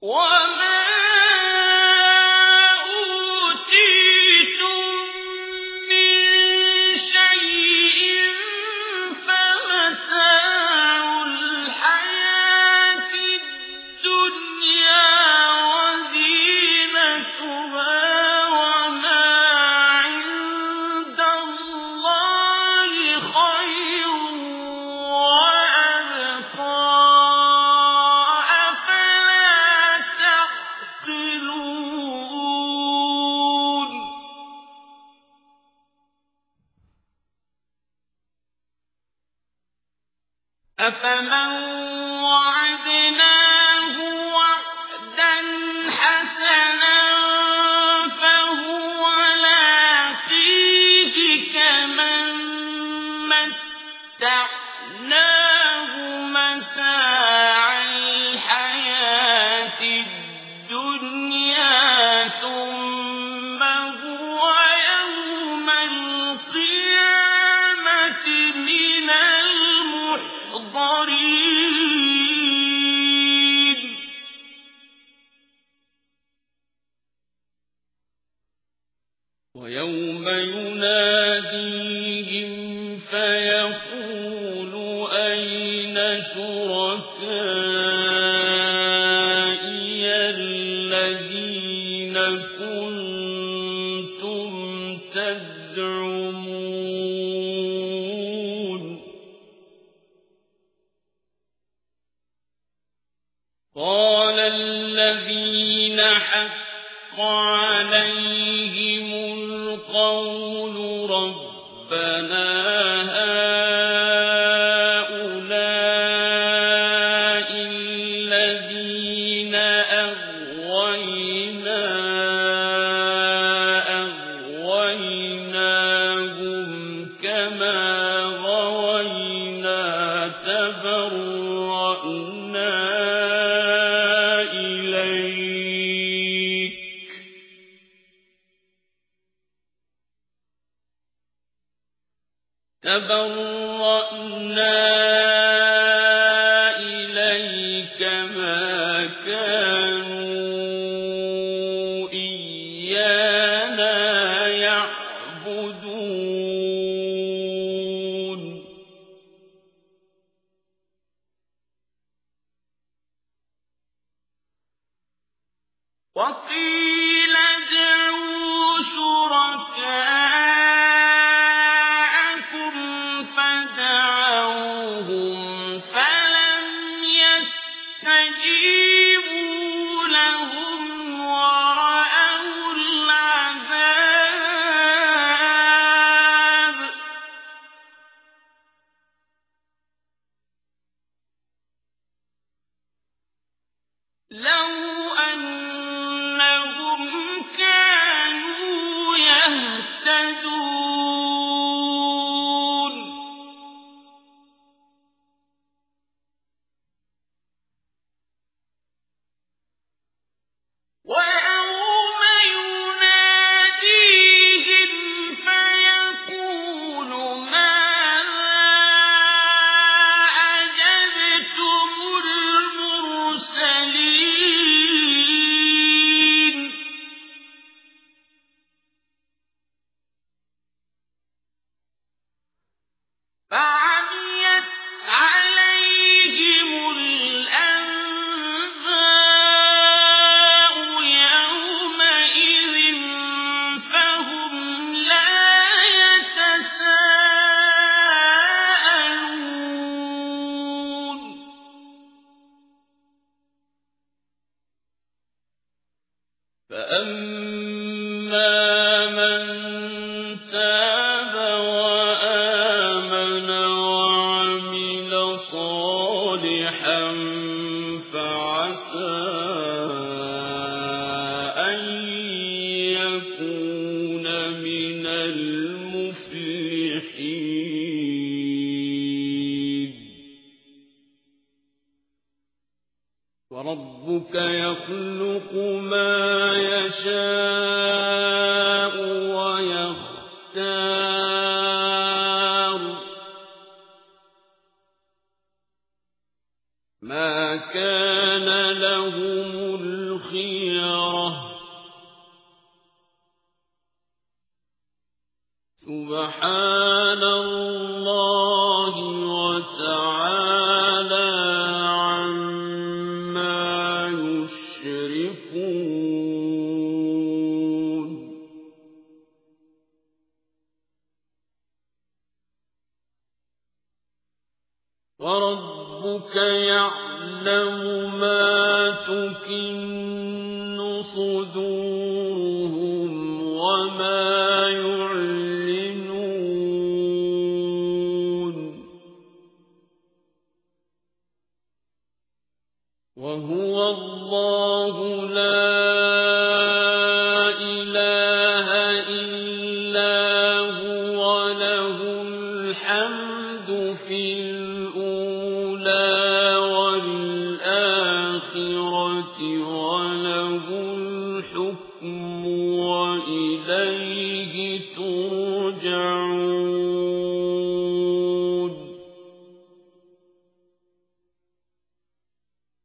我们 أفمن يناديهم فيقول أين شركائي الذين كنتم تزعمون؟ قال الذين حق عليهم القول ربنا هؤلاء الذين أغوينا أغويناهم كما تبرأنا إليك ما كانوا إيانا يعبدون. وقيل فأما من تاب وآمن وعمل صالحا فعسى وربك يخلق ما يشاء ويختار. ما كان لهم الخيرة سبحان الله يشركون. وربك يعلم ما تكن صدورهم وما الحمد في الأولى والآخرة وله الحكم وإليه